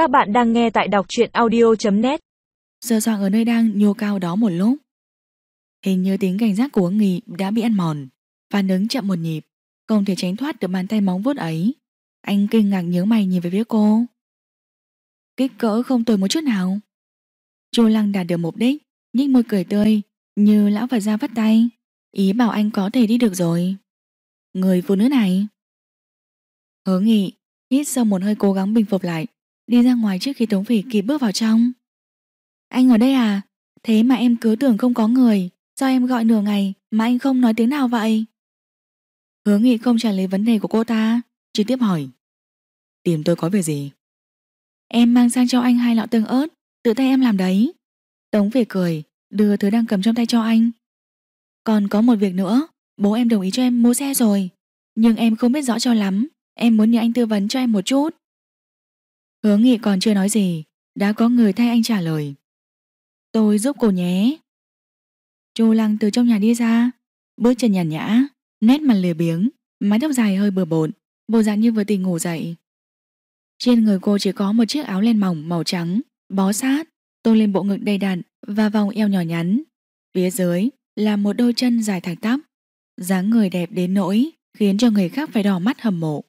Các bạn đang nghe tại đọc truyện audio.net giờ soạn ở nơi đang nhô cao đó một lúc. Hình như tính cảnh giác của Hướng Nghị đã bị ăn mòn, phản ứng chậm một nhịp, không thể tránh thoát được bàn tay móng vuốt ấy. Anh kinh ngạc nhớ mày nhìn về phía cô. Kích cỡ không tồi một chút nào. Chu Lăng đạt được mục đích, nhích môi cười tươi, như lão Phật ra vắt tay. Ý bảo anh có thể đi được rồi. Người phụ nữ này. Hứa nghị, hít sâu một hơi cố gắng bình phục lại, đi ra ngoài trước khi Tống Phỉ kịp bước vào trong. Anh ở đây à? Thế mà em cứ tưởng không có người, sao em gọi nửa ngày mà anh không nói tiếng nào vậy? Hứa nghị không trả lời vấn đề của cô ta, trực tiếp hỏi. Tìm tôi có việc gì? Em mang sang cho anh hai lọ tương ớt, tự tay em làm đấy. Tống Phỉ cười, đưa thứ đang cầm trong tay cho anh. Còn có một việc nữa, bố em đồng ý cho em mua xe rồi. Nhưng em không biết rõ cho lắm, em muốn nhờ anh tư vấn cho em một chút. Hứa nghị còn chưa nói gì, đã có người thay anh trả lời. Tôi giúp cô nhé. Chu Lăng từ trong nhà đi ra, bước chân nhàn nhã, nét mặt lười biếng, mái tóc dài hơi bừa bộn, bộ dạng như vừa tỉnh ngủ dậy. Trên người cô chỉ có một chiếc áo len mỏng màu trắng, bó sát, tôn lên bộ ngực đầy đặn và vòng eo nhỏ nhắn. Phía dưới là một đôi chân dài thẳng tắp, dáng người đẹp đến nỗi khiến cho người khác phải đỏ mắt hầm mộ.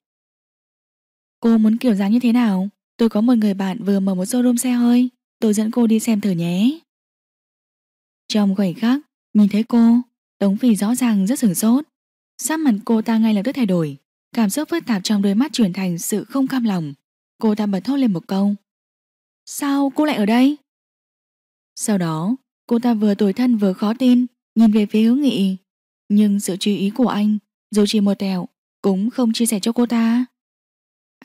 Cô muốn kiểu dáng như thế nào? Tôi có một người bạn vừa mở một showroom xe hơi, tôi dẫn cô đi xem thử nhé. Trong khoảnh khắc, nhìn thấy cô, Tống Phi rõ ràng rất sửng sốt. Sắc mặt cô ta ngay lập tức thay đổi, cảm xúc phức tạp trong đôi mắt chuyển thành sự không cam lòng. Cô ta bật thốt lên một câu. Sao cô lại ở đây? Sau đó, cô ta vừa tủi thân vừa khó tin, nhìn về phía hướng nghị. Nhưng sự chú ý của anh, dù chỉ một tẹo, cũng không chia sẻ cho cô ta.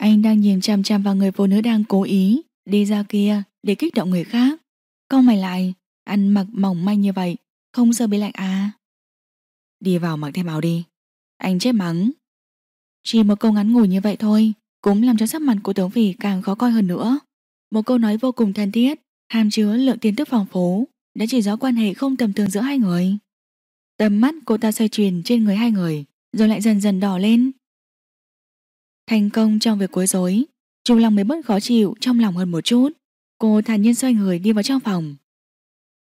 Anh đang nhìn chằm chằm vào người phụ nữ đang cố ý đi ra kia để kích động người khác. Câu mày lại, ăn mặc mỏng manh như vậy, không sợ bị lạnh à? Đi vào mặc thêm áo đi. Anh chết mắng. Chỉ một câu ngắn ngủi như vậy thôi, cũng làm cho sắc mặt của Tống Phỉ càng khó coi hơn nữa. Một câu nói vô cùng thân thiết, hàm chứa lượng tin tức phong phú, đã chỉ rõ quan hệ không tầm thường giữa hai người. Tầm mắt cô ta xoay chuyển trên người hai người, rồi lại dần dần đỏ lên. Thành công trong việc quấy rối, Chu Long mới bớt khó chịu trong lòng hơn một chút. Cô thản nhiên xoay người đi vào trong phòng.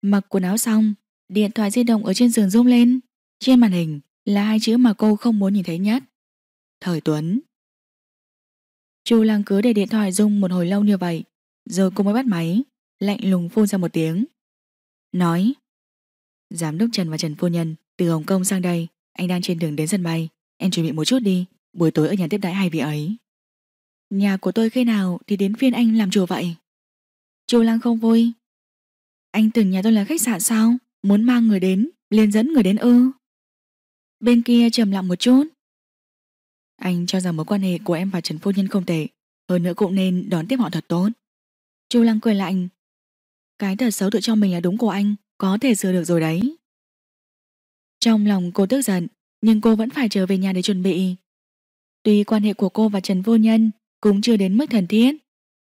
Mặc quần áo xong, điện thoại di động ở trên giường rung lên. Trên màn hình là hai chữ mà cô không muốn nhìn thấy nhất. Thời Tuấn. Chu Lăng cứ để điện thoại rung một hồi lâu như vậy, rồi cô mới bắt máy, lạnh lùng phun ra một tiếng. Nói, Giám đốc Trần và Trần Phu Nhân từ Hồng Kông sang đây, anh đang trên đường đến sân bay, em chuẩn bị một chút đi, buổi tối ở nhà tiếp đãi hai vị ấy. Nhà của tôi khi nào thì đến phiên anh làm chủ vậy? Chu Lăng không vui. Anh tưởng nhà tôi là khách sạn sao? Muốn mang người đến, liền dẫn người đến ư. Bên kia trầm lặng một chút. Anh cho rằng mối quan hệ của em và Trần Phu Nhân không tệ, hơn nữa cũng nên đón tiếp họ thật tốt. Chu Lăng cười lạnh. Cái thật xấu tự cho mình là đúng của anh, có thể sửa được rồi đấy. Trong lòng cô tức giận, nhưng cô vẫn phải trở về nhà để chuẩn bị. Tuy quan hệ của cô và Trần Vô Nhân cũng chưa đến mức thần thiết,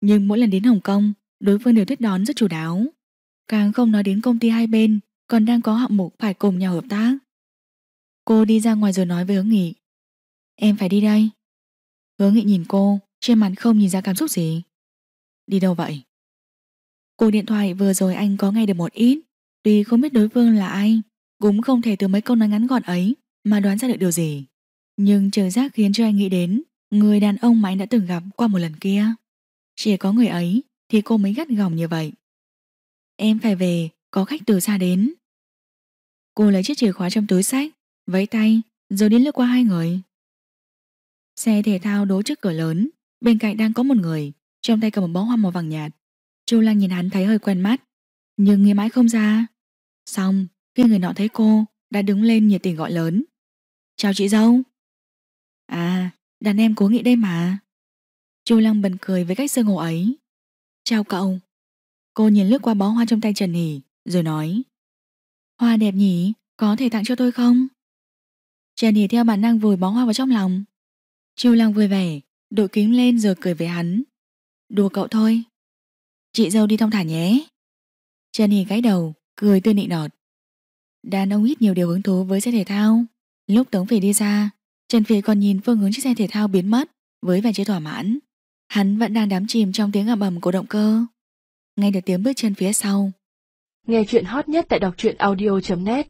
nhưng mỗi lần đến Hồng Kông, đối phương đều tiếp đón rất chủ đáo. Càng không nói đến công ty hai bên, còn đang có hạng mục phải cùng nhau hợp tác. Cô đi ra ngoài rồi nói với hướng nghị. Em phải đi đây. Hướng nghị nhìn cô, trên mặt không nhìn ra cảm xúc gì. Đi đâu vậy? Cuộc điện thoại vừa rồi anh có nghe được một ít, tuy không biết đối phương là ai, cũng không thể từ mấy câu nói ngắn gọn ấy mà đoán ra được điều gì. Nhưng trời giác khiến cho anh nghĩ đến người đàn ông mà anh đã từng gặp qua một lần kia. Chỉ có người ấy thì cô mới gắt gỏng như vậy. Em phải về, có khách từ xa đến. Cô lấy chiếc chìa khóa trong túi sách, vẫy tay, rồi đi lướt qua hai người. Xe thể thao đỗ trước cửa lớn, bên cạnh đang có một người, trong tay cầm một bó hoa màu vàng nhạt. Chu Lăng nhìn hắn thấy hơi quen mắt, nhưng nghĩ mãi không ra. Xong, khi người nọ thấy cô, đã đứng lên nhiệt tình gọi lớn. Chào chị dâu. À, đàn em cố nghĩ đây mà. Chu Lăng bần cười với cách sơ ngộ ấy. Chào cậu. Cô nhìn lướt qua bó hoa trong tay Trần Hỷ, rồi nói. Hoa đẹp nhỉ, có thể tặng cho tôi không? Trần Hỷ theo bản năng vùi bó hoa vào trong lòng. Chu Lăng vui vẻ, đội kính lên rồi cười với hắn. Đùa cậu thôi. Chị dâu đi thong thả nhé. Trần Hỷ gãi đầu, cười tươi nịnh nọt. Đàn ông ít nhiều điều hứng thú với xe thể thao. Lúc Tống Phỉ đi ra, Trần Phỉ còn nhìn phương hướng chiếc xe thể thao biến mất với vẻ chưa thỏa mãn. Hắn vẫn đang đắm chìm trong tiếng ầm ầm của động cơ. Nghe được tiếng bước chân phía sau. Nghe chuyện hot nhất tại đọc truyện audio.net